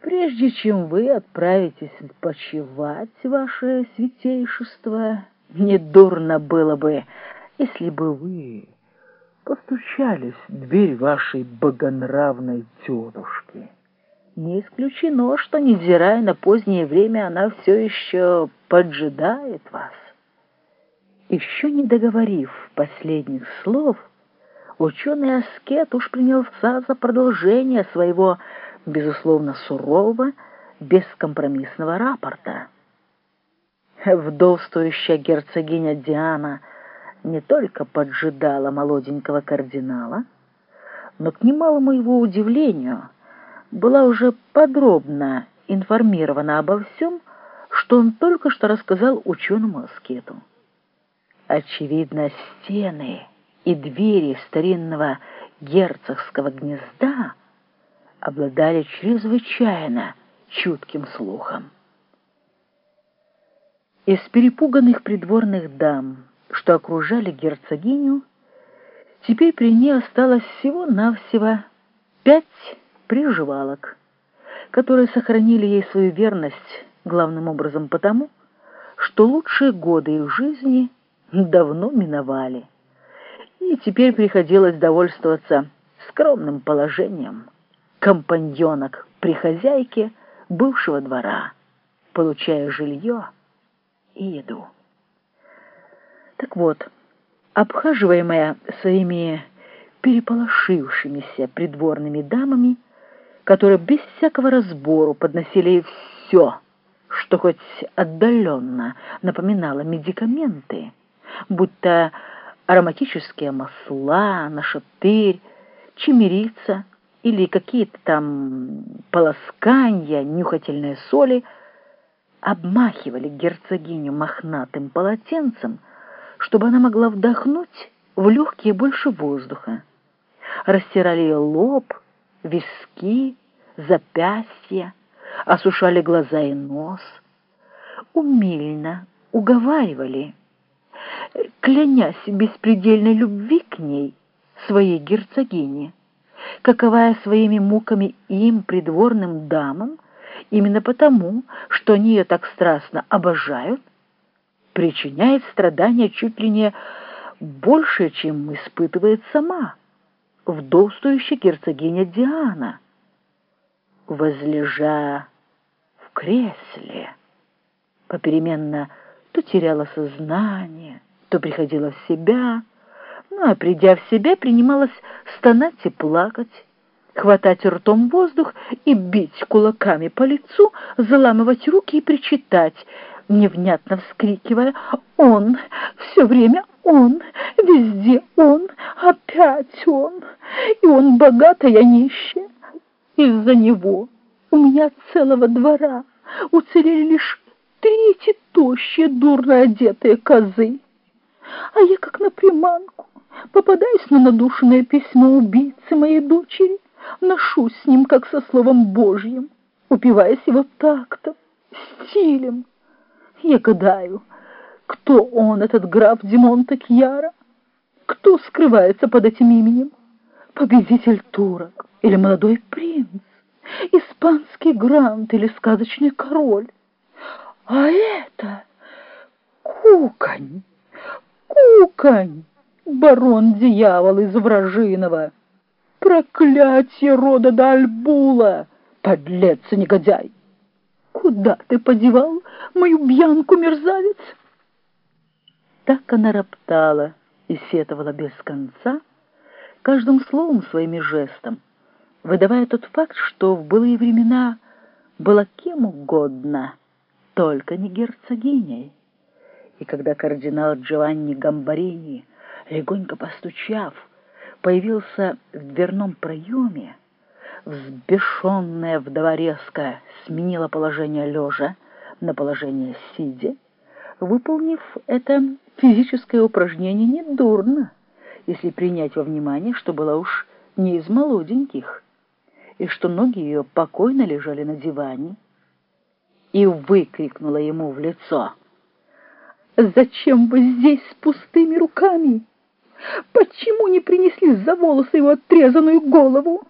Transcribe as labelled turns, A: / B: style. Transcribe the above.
A: Прежде чем вы отправитесь почевать, ваше святейшество, недурно было бы, если бы вы постучались в дверь вашей богонравной тетушки. Не исключено, что, невзирая на позднее время, она все еще поджидает вас. Еще не договорив последних слов, ученый аскет уж принялся за продолжение своего, безусловно, сурового, бескомпромиссного рапорта. Вдовствующая герцогиня Диана не только поджидала молоденького кардинала, но, к немалому его удивлению, была уже подробно информирована обо всем, что он только что рассказал ученому аскету. Очевидно, стены и двери старинного герцогского гнезда обладали чрезвычайно чутким слухом. Из перепуганных придворных дам, что окружали герцогиню, теперь при ней осталось всего-навсего пять приживалок, которые сохранили ей свою верность главным образом потому, что лучшие годы их жизни давно миновали, и теперь приходилось довольствоваться скромным положением компаньонок при хозяйке бывшего двора, получая жилье и еду. Так вот, обхаживаемая своими переполошившимися придворными дамами, которые без всякого разбору подносили ей все, что хоть отдаленно напоминало медикаменты, будь то ароматические масла, нашатырь, чимерица или какие-то там полосканья, нюхательные соли, обмахивали герцогиню мохнатым полотенцем, чтобы она могла вдохнуть в легкие больше воздуха. Растирали ее лоб, виски, запястья, осушали глаза и нос, умильно уговаривали, клянясь беспредельной любви к ней, своей герцогине, каковая своими муками им, придворным дамам, именно потому, что они ее так страстно обожают, причиняет страдания чуть ли не больше, чем испытывает сама вдовствующая герцогиня Диана, возлежа в кресле, попеременно то теряла сознание, то приходила в себя, ну а придя в себя, принималась стонать и плакать, хватать ртом воздух и бить кулаками по лицу, заламывать руки и причитать, невнятно вскрикивая «Он! Все время он! Везде он! Опять он! И он богатая нищая! Из-за него у меня целого двора уцелели лишь три эти тощие, дурно одетые козы. А я как на приманку попадаюсь на надушенное письмо убийцы моей дочери, ношусь с ним, как со словом Божьим, упиваясь его тактом, стилем. Я гадаю, кто он, этот граф Димон Такьяра? Кто скрывается под этим именем? Победитель турок или молодой принц? Испанский грант или сказочный король? А это куконь, куконь, барон-дьявол из Вражинова. Проклятие рода Дальбула, подлец и негодяй! Куда ты подевал мою бьянку, мерзавец? Так она роптала и сетовала без конца, каждым словом своим жестом, выдавая тот факт, что в былые времена была кем угодно, только не герцогиней. И когда кардинал Джованни Гамбарини, легонько постучав, появился в дверном проеме, взбешенная вдова резко сменила положение лежа на положение сидя, выполнив это физическое упражнение недурно, если принять во внимание, что была уж не из молоденьких, и что ноги ее покойно лежали на диване, и выкрикнула ему в лицо. «Зачем вы здесь с пустыми руками? Почему не принесли за волосы его отрезанную голову?»